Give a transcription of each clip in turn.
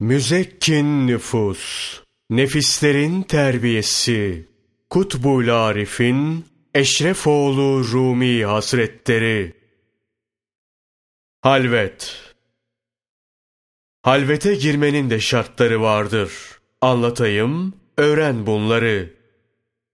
Müzekkin nüfus, nefislerin terbiyesi, Kutbul Arif'in Eşrefoğlu Rumi Hazretleri Halvet Halvete girmenin de şartları vardır. Anlatayım, öğren bunları.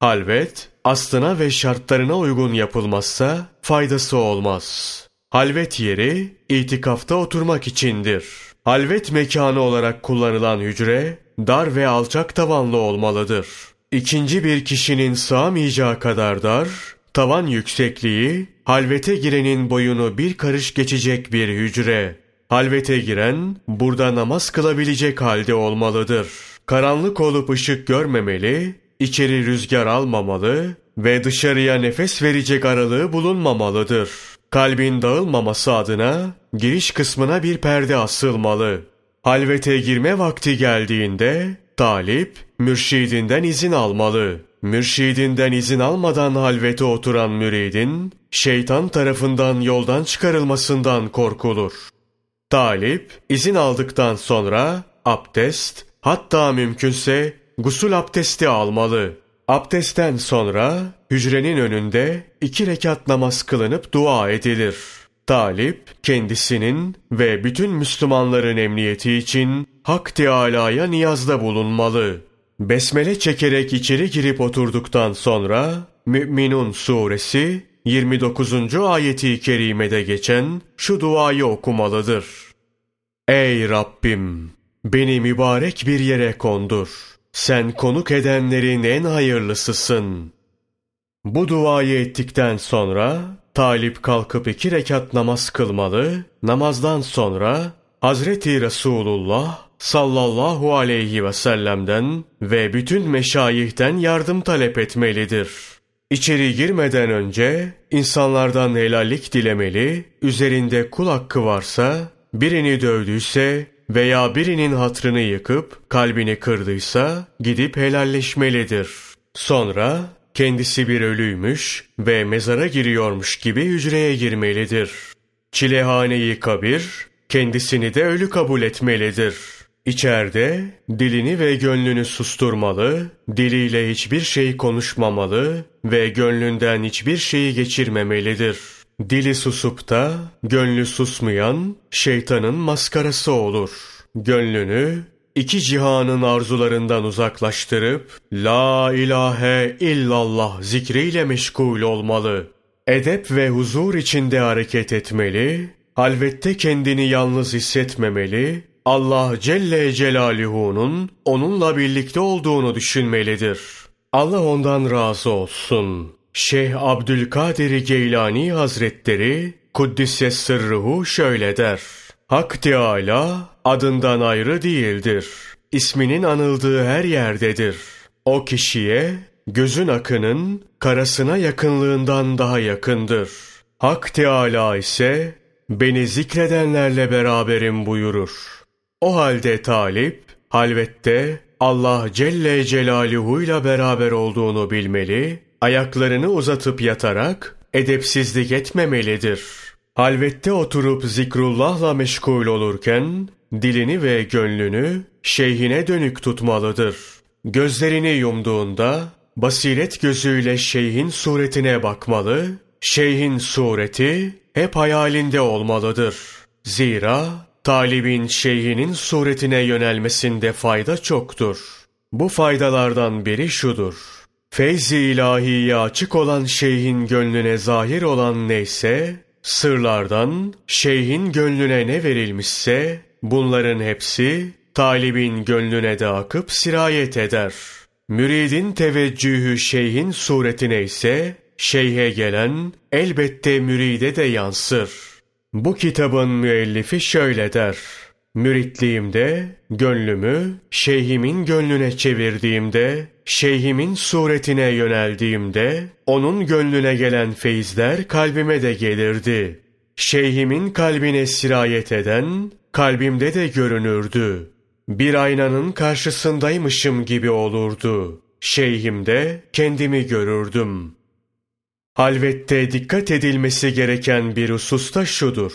Halvet, aslına ve şartlarına uygun yapılmazsa faydası olmaz. Halvet yeri, itikafta oturmak içindir. Halvet mekanı olarak kullanılan hücre, dar ve alçak tavanlı olmalıdır. İkinci bir kişinin sığamayacağı kadar dar, tavan yüksekliği, halvete girenin boyunu bir karış geçecek bir hücre. Halvete giren, burada namaz kılabilecek halde olmalıdır. Karanlık olup ışık görmemeli, içeri rüzgar almamalı ve dışarıya nefes verecek aralığı bulunmamalıdır. Kalbin dağılmaması adına giriş kısmına bir perde asılmalı. Halvete girme vakti geldiğinde talip mürşidinden izin almalı. Mürşidinden izin almadan halvete oturan müridin şeytan tarafından yoldan çıkarılmasından korkulur. Talip izin aldıktan sonra abdest hatta mümkünse gusül abdesti almalı. Abdestten sonra hücrenin önünde iki rekat namaz kılınıp dua edilir. Talip kendisinin ve bütün Müslümanların emniyeti için Hak Teâlâ'ya niyazda bulunmalı. Besmele çekerek içeri girip oturduktan sonra Mü'minun suresi 29. ayeti kerimede geçen şu duayı okumalıdır. Ey Rabbim! Beni mübarek bir yere kondur. Sen konuk edenlerin en hayırlısısın. Bu duayı ettikten sonra talip kalkıp iki rekat namaz kılmalı, namazdan sonra Hazreti Resulullah sallallahu aleyhi ve sellem'den ve bütün meşayihten yardım talep etmelidir. İçeri girmeden önce insanlardan helallik dilemeli, üzerinde kul hakkı varsa, birini dövdüyse veya birinin hatrını yıkıp kalbini kırdıysa gidip helalleşmelidir. Sonra kendisi bir ölüymüş ve mezara giriyormuş gibi hücreye girmelidir. Çilehaneyi kabir, kendisini de ölü kabul etmelidir. İçeride dilini ve gönlünü susturmalı, diliyle hiçbir şey konuşmamalı ve gönlünden hiçbir şeyi geçirmemelidir. Dili susup da gönlü susmayan şeytanın maskarası olur. Gönlünü iki cihanın arzularından uzaklaştırıp La ilahe illallah zikriyle meşgul olmalı. Edep ve huzur içinde hareket etmeli, halvette kendini yalnız hissetmemeli, Allah Celle Celaluhu'nun onunla birlikte olduğunu düşünmelidir. Allah ondan razı olsun. Şeyh Abdülkadir Geylani Hazretleri Kuddise Sırruhu şöyle der. Hak Teâlâ adından ayrı değildir. İsminin anıldığı her yerdedir. O kişiye gözün akının karasına yakınlığından daha yakındır. Hak Teâlâ ise beni zikredenlerle beraberim buyurur. O halde talip halvette Allah Celle Celaluhu ile beraber olduğunu bilmeli, ayaklarını uzatıp yatarak edepsizlik etmemelidir.'' Halvette oturup zikrullahla meşgul olurken, dilini ve gönlünü şeyhine dönük tutmalıdır. Gözlerini yumduğunda, basiret gözüyle şeyhin suretine bakmalı, şeyhin sureti hep hayalinde olmalıdır. Zira, talibin şeyhinin suretine yönelmesinde fayda çoktur. Bu faydalardan biri şudur. Feyzi ilahiye açık olan şeyhin gönlüne zahir olan neyse, Sırlardan şeyhin gönlüne ne verilmişse bunların hepsi talibin gönlüne de akıp sirayet eder. Müridin teveccühü şeyhin suretine ise şeyhe gelen elbette müride de yansır. Bu kitabın müellifi şöyle der. Müritliğimde gönlümü şeyhimin gönlüne çevirdiğimde, şeyhimin suretine yöneldiğimde, onun gönlüne gelen feyizler kalbime de gelirdi. Şeyhimin kalbine sirayet eden, kalbimde de görünürdü. Bir aynanın karşısındaymışım gibi olurdu. Şeyhimde kendimi görürdüm. Halvette dikkat edilmesi gereken bir husus da şudur.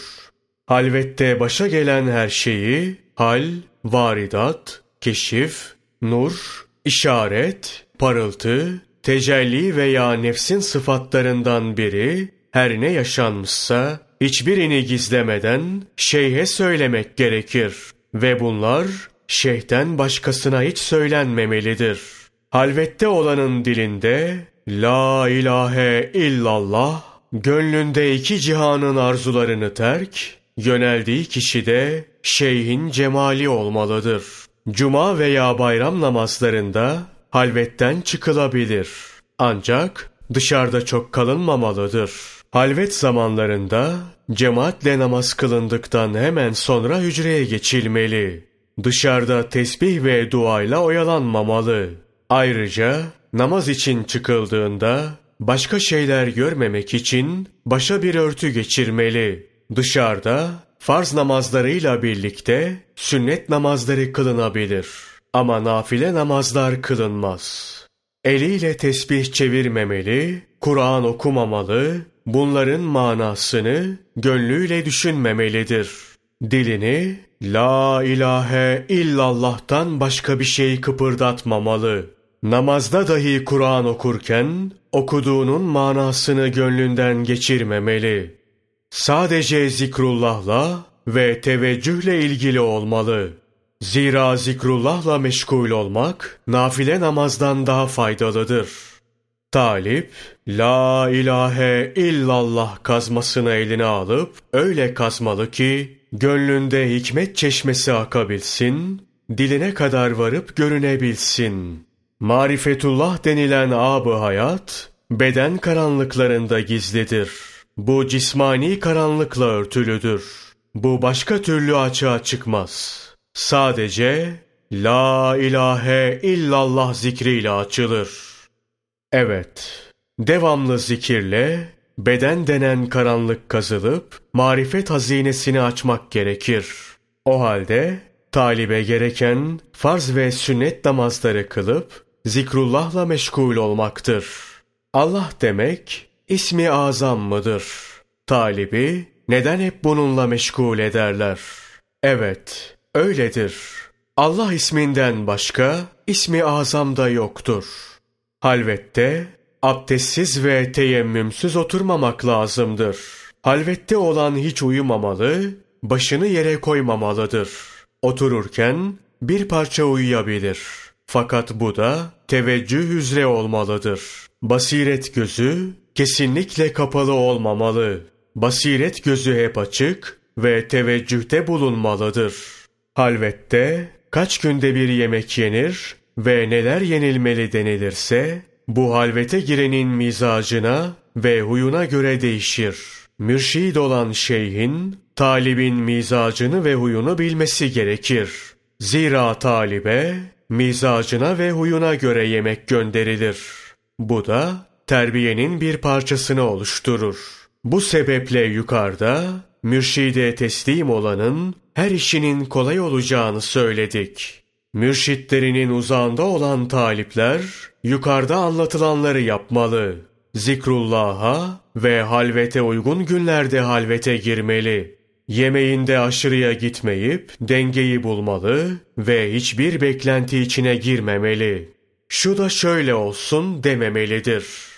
Halvette başa gelen her şeyi hal, varidat, keşif, nur, işaret, parıltı, tecelli veya nefsin sıfatlarından biri her ne yaşanmışsa hiçbirini gizlemeden şeyhe söylemek gerekir ve bunlar şeyhten başkasına hiç söylenmemelidir. Halvette olanın dilinde La ilahe illallah gönlünde iki cihanın arzularını terk, yöneldiği kişi de şeyhin cemali olmalıdır. Cuma veya bayram namazlarında halvetten çıkılabilir. Ancak dışarıda çok kalınmamalıdır. Halvet zamanlarında cemaatle namaz kılındıktan hemen sonra hücreye geçilmeli. Dışarıda tesbih ve duayla oyalanmamalı. Ayrıca namaz için çıkıldığında başka şeyler görmemek için başa bir örtü geçirmeli. Dışarıda farz namazlarıyla birlikte sünnet namazları kılınabilir. Ama nafile namazlar kılınmaz. Eliyle tesbih çevirmemeli, Kur'an okumamalı, bunların manasını gönlüyle düşünmemelidir. Dilini La ilahe illallah'tan başka bir şey kıpırdatmamalı. Namazda dahi Kur'an okurken okuduğunun manasını gönlünden geçirmemeli. Sadece zikrullahla ve teveccühle ilgili olmalı. Zira zikrullahla meşgul olmak nafile namazdan daha faydalıdır. Talip, La ilahe illallah kazmasını eline alıp öyle kazmalı ki gönlünde hikmet çeşmesi akabilsin, diline kadar varıp görünebilsin. Marifetullah denilen abı hayat, beden karanlıklarında gizlidir. Bu cismani karanlıkla örtülüdür. Bu başka türlü açığa çıkmaz. Sadece La ilahe illallah zikriyle açılır. Evet, devamlı zikirle beden denen karanlık kazılıp marifet hazinesini açmak gerekir. O halde talibe gereken farz ve sünnet namazları kılıp zikrullahla meşgul olmaktır. Allah demek ismi azam mıdır? Talibi neden hep bununla meşgul ederler? Evet, öyledir. Allah isminden başka ismi azam da yoktur. Halvette abdestsiz ve teyemmümsüz oturmamak lazımdır. Halvette olan hiç uyumamalı, başını yere koymamalıdır. Otururken bir parça uyuyabilir. Fakat bu da teveccüh üzere olmalıdır. Basiret gözü kesinlikle kapalı olmamalı. Basiret gözü hep açık ve teveccühte bulunmalıdır. Halvette kaç günde bir yemek yenir ve neler yenilmeli denilirse bu halvete girenin mizacına ve huyuna göre değişir. Mürşid olan şeyhin, talibin mizacını ve huyunu bilmesi gerekir. Zira talibe, mizacına ve huyuna göre yemek gönderilir. Bu da terbiyenin bir parçasını oluşturur. Bu sebeple yukarıda mürşide teslim olanın her işinin kolay olacağını söyledik. Mürşitlerinin uzağında olan talipler yukarıda anlatılanları yapmalı. Zikrullah'a ve halvete uygun günlerde halvete girmeli. Yemeğinde aşırıya gitmeyip dengeyi bulmalı ve hiçbir beklenti içine girmemeli. Şu da şöyle olsun dememelidir.